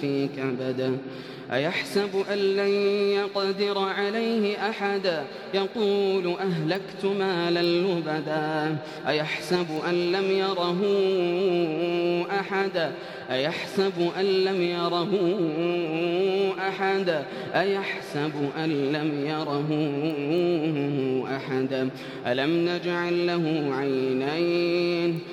في كبد أيحسب أن لن يقدر عليه أحد؟ يقول أهلكت مالا لبدا. أيحسب أن لم يره أحد؟ أيحسب أن لم يره أحد؟ أيحسب أن لم يره أحد. ألم نجعل له عينين